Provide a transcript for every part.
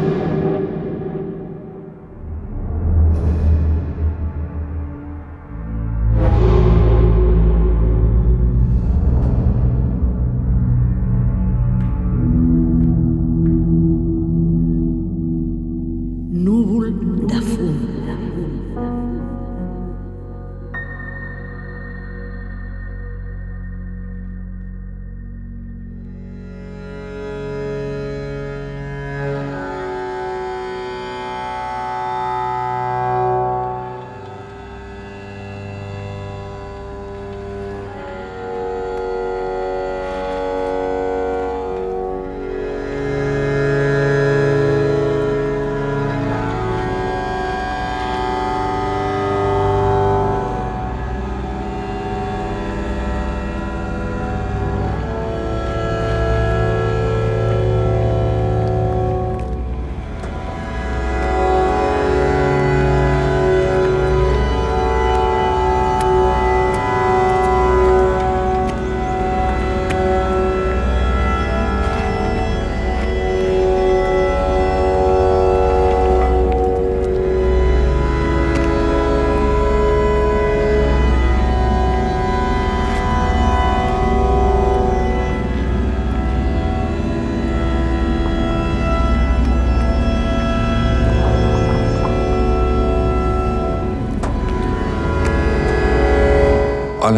you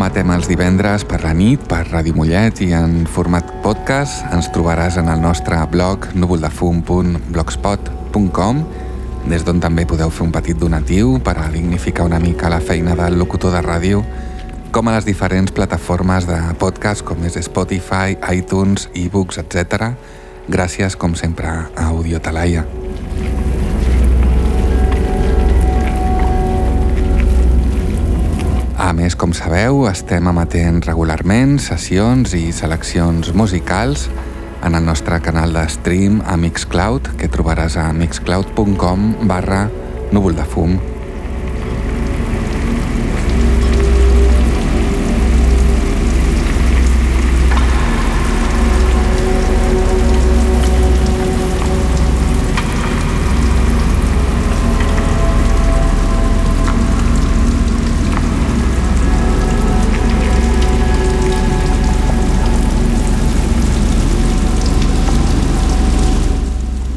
Emetem els divendres per la nit per Ràdio Mollet i en format podcast ens trobaràs en el nostre blog núvoldefum.blogspot.com des d'on també podeu fer un petit donatiu per a dignificar una mica la feina del locutor de ràdio com a les diferents plataformes de podcast com és Spotify, iTunes, ebooks, etc. Gràcies, com sempre, a Audio Talaia. A més, com sabeu, estem emetent regularment sessions i seleccions musicals en el nostre canal de stream a Mixcloud, que trobaràs a mixcloud.com barra núvol de fum.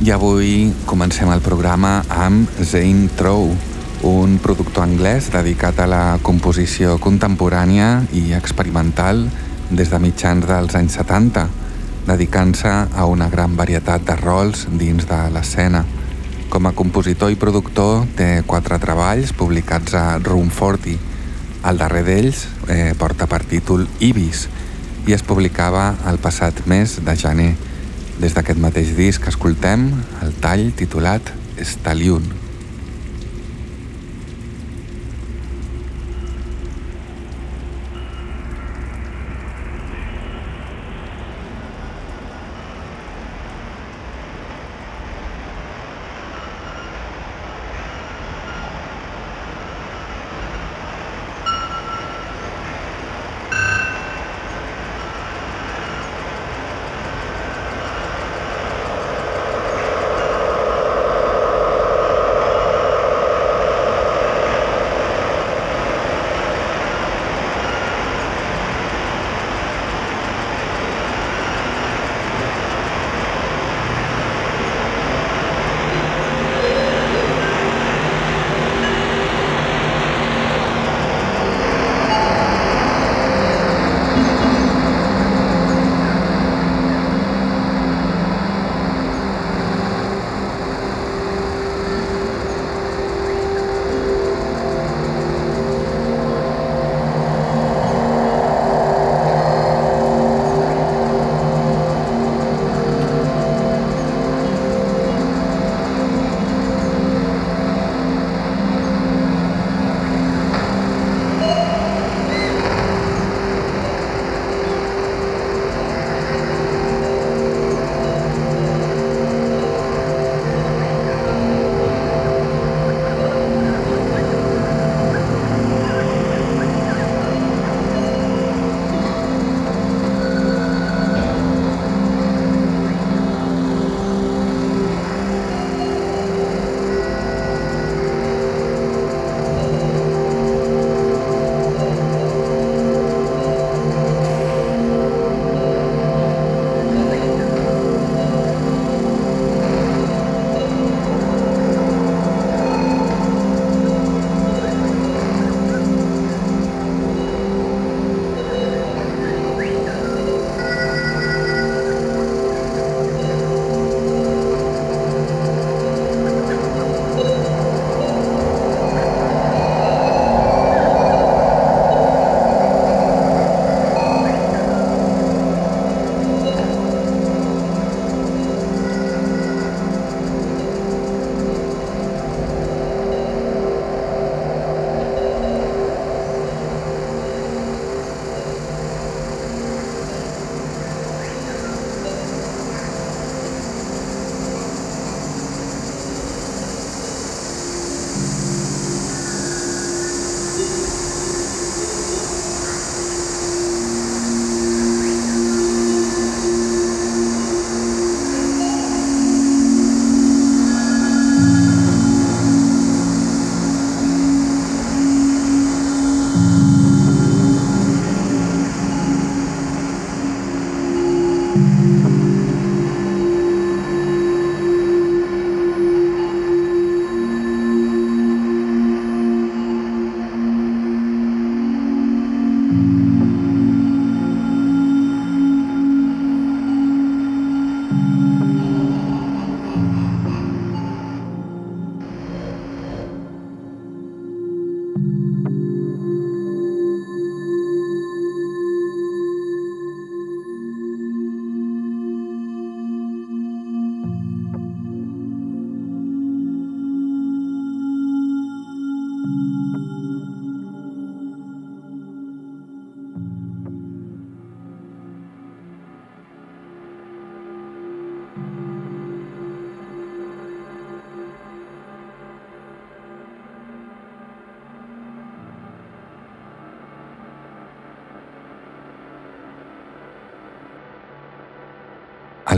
I avui comencem el programa amb Zane Trow, un productor anglès dedicat a la composició contemporània i experimental des de mitjans dels anys 70, dedicant-se a una gran varietat de rols dins de l'escena. Com a compositor i productor té quatre treballs publicats a Room 40. El darrer d'ells eh, porta per títol Ibis i es publicava el passat mes de gener. Des d'aquest mateix disc escoltem el tall titulat Stallion.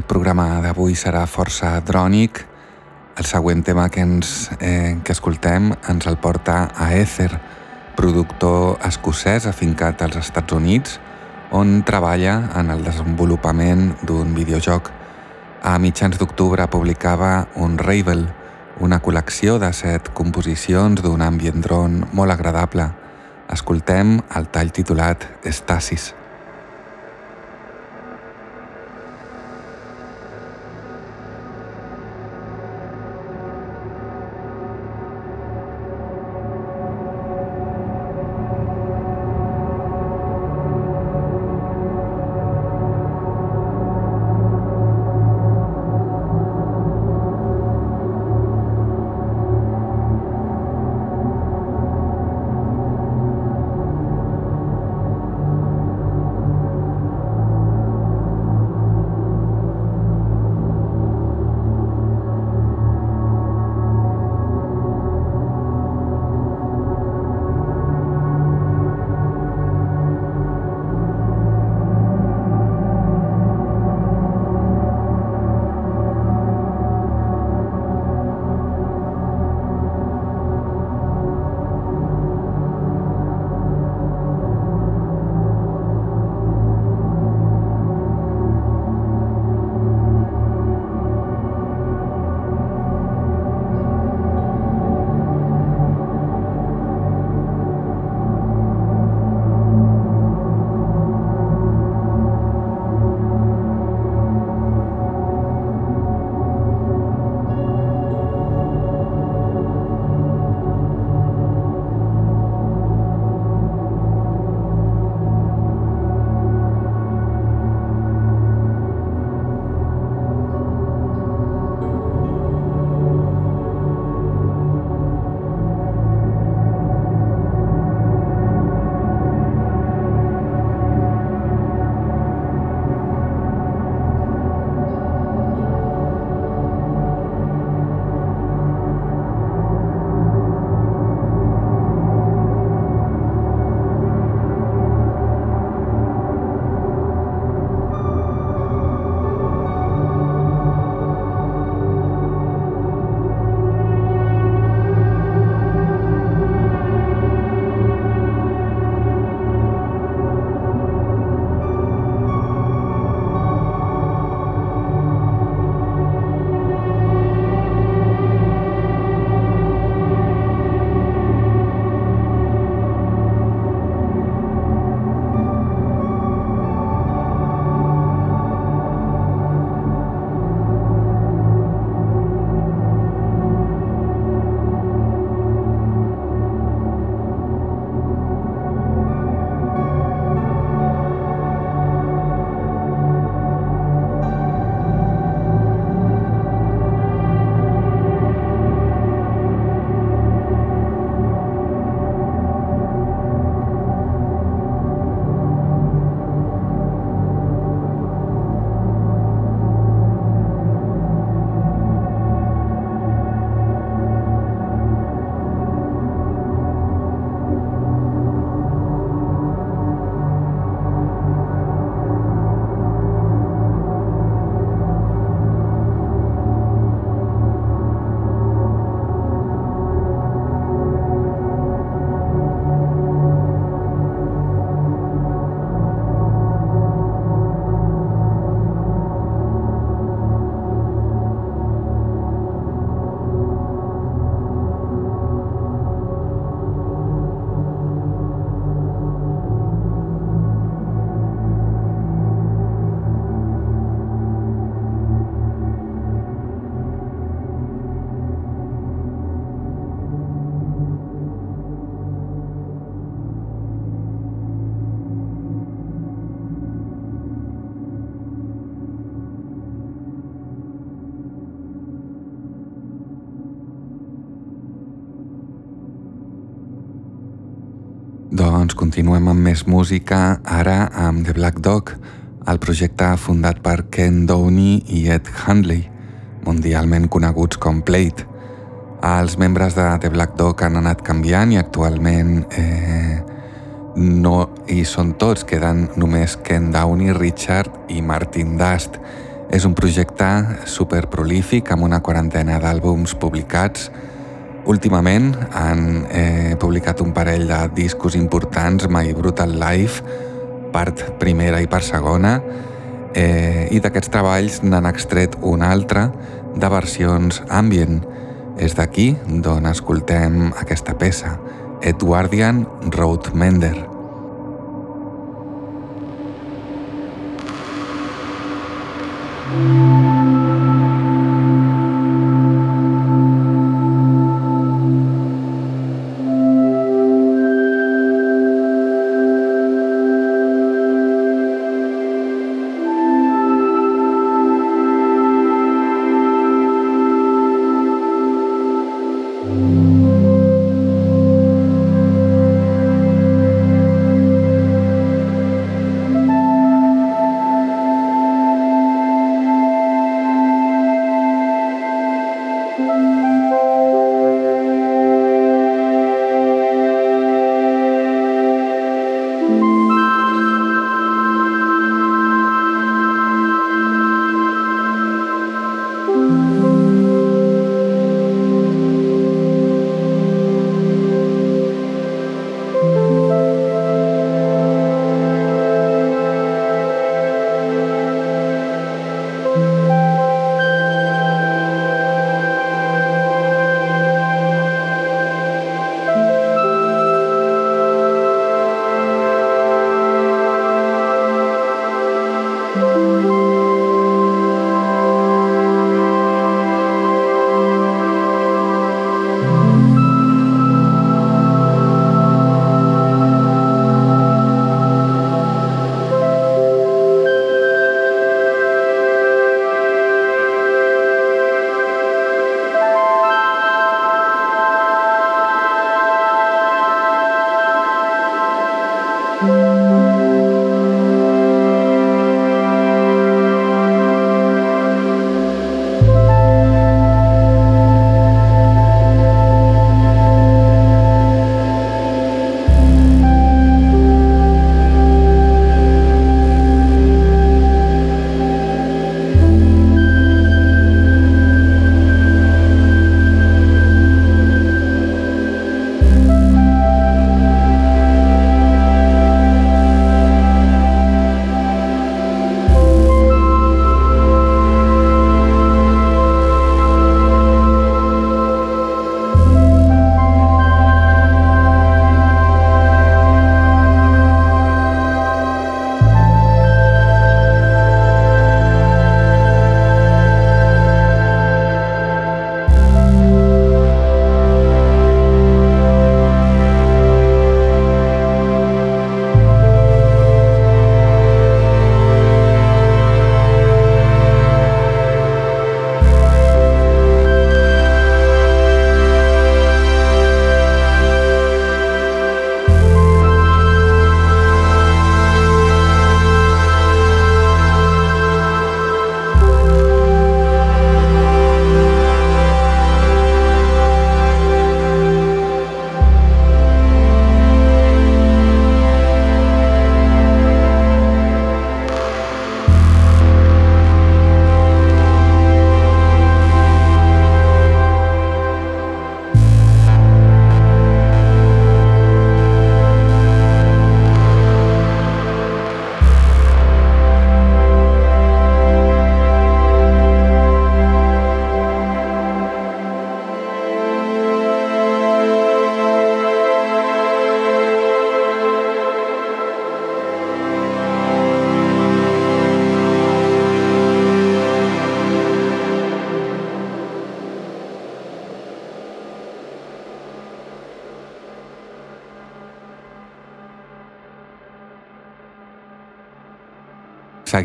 Programa d'avui serà força drònic. El següent tema que, ens, eh, que escoltem ens el porta a Ether, productor escocès afincat als Estats Units, on treballa en el desenvolupament d'un videojoc. A mitjans d'octubre publicava un Ravel, una col·lecció de set composicions d'un ambient dron molt agradable. Escoltem el tall titulat Stasis. Continuem amb més música, ara amb The Black Dog, el projecte fundat per Ken Downey i Ed Handley, mundialment coneguts com Plate. Els membres de The Black Dog han anat canviant i actualment eh, no hi són tots, queden només Ken Downey, Richard i Martin Dust. És un projecte super prolífic amb una quarantena d'àlbums publicats. Últimament han eh, publicat un parell de discos importants, My Brutal Life, part primera i part segona, eh, i d'aquests treballs n'han extret un altre de versions ambient. És d'aquí d'on escoltem aquesta peça, Edwardian Road Mender.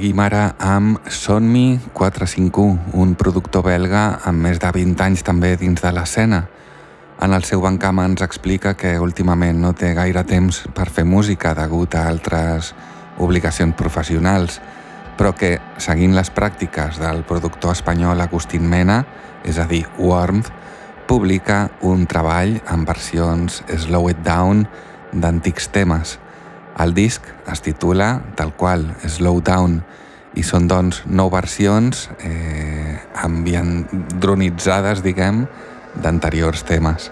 Seguim ara amb Sonmi 451, un productor belga amb més de 20 anys també dins de l'escena. En el seu bancam ens explica que últimament no té gaire temps per fer música degut a altres obligacions professionals, però que, seguint les pràctiques del productor espanyol Agustín Mena, és a dir, Warmth, publica un treball en versions Slow It Down d'antics temes, el disc es titula, tal qual, Slow Down, i són doncs nou versions eh, dronitzades, diguem, d'anteriors temes.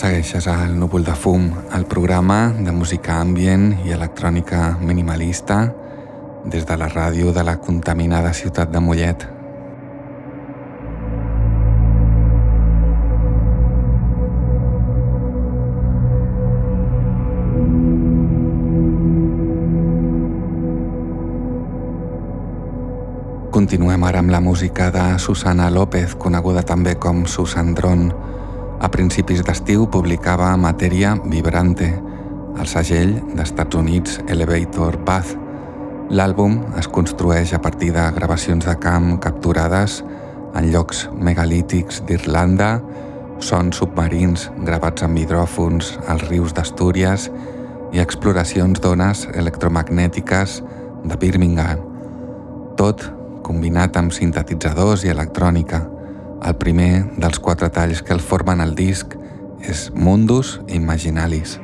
Segueixes al Núvol de Fum, el programa de música ambient i electrònica minimalista des de la ràdio de la contaminada ciutat de Mollet. Continuem ara amb la música de Susana López, coneguda també com Susan Dron. A principis d'estiu publicava Materia Vibrante, el segell d'Estats Units Elevator Path. L'àlbum es construeix a partir de gravacions de camp capturades en llocs megalítics d'Irlanda, sons submarins gravats amb hidròfons als rius d'Astúries i exploracions d'ones electromagnètiques de Birmingham. Tot combinat amb sintetitzadors i electrònica. El primer dels quatre talls que el formen el disc és Mundus Imaginalis.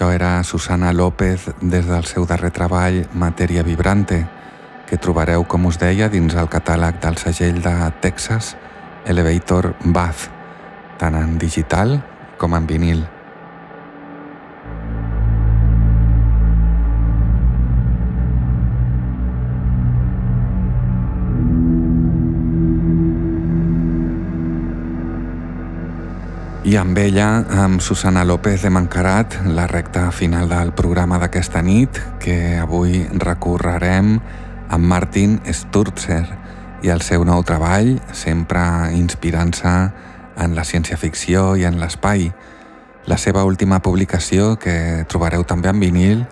Això era Susana López des del seu darrer treball Matèria Vibrante, que trobareu, com us deia, dins el catàleg del segell de Texas Elevator Bath, tant en digital com en vinil. I amb ella, amb Susana López de Mancarat, la recta final del programa d'aquesta nit, que avui recorrerem amb Martin Sturzer i el seu nou treball, sempre inspirant-se en la ciència-ficció i en l'espai. La seva última publicació, que trobareu també en vinil,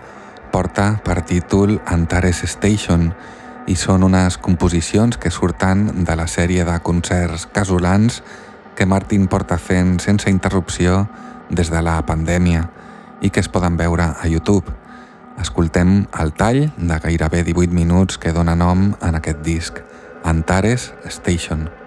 porta per títol Antares Station i són unes composicions que surten de la sèrie de concerts casolans que Martin porta fent sense interrupció des de la pandèmia i que es poden veure a YouTube. Escoltem el tall de gairebé 18 minuts que dona nom en aquest disc, Antares Station.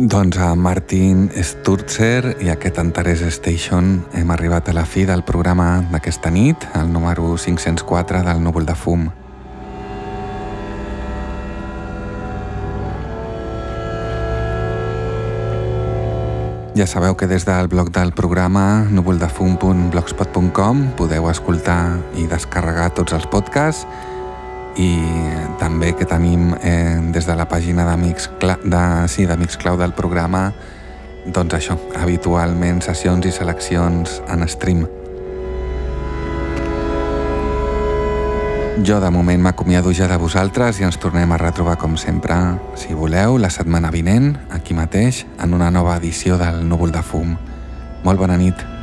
Doncs a Martin Sturzer i aquest Antares Station hem arribat a la fi del programa d'aquesta nit, el número 504 del Núvol de Fum. Ja sabeu que des del blog del programa núvoldefum.blogspot.com podeu escoltar i descarregar tots els podcasts i també que tenim eh, des de la pàgina d'Amics de, sí, Clau del programa doncs això, habitualment sessions i seleccions en stream. Jo de moment m'acomiado ja de vosaltres i ens tornem a retrobar com sempre, si voleu, la setmana vinent, aquí mateix, en una nova edició del Núvol de Fum. Molt bona nit.